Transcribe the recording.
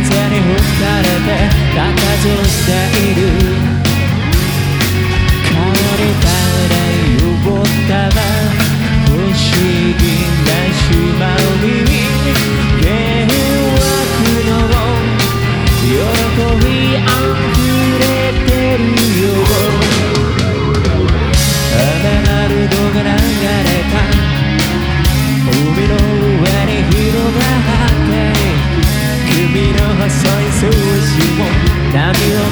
hands and he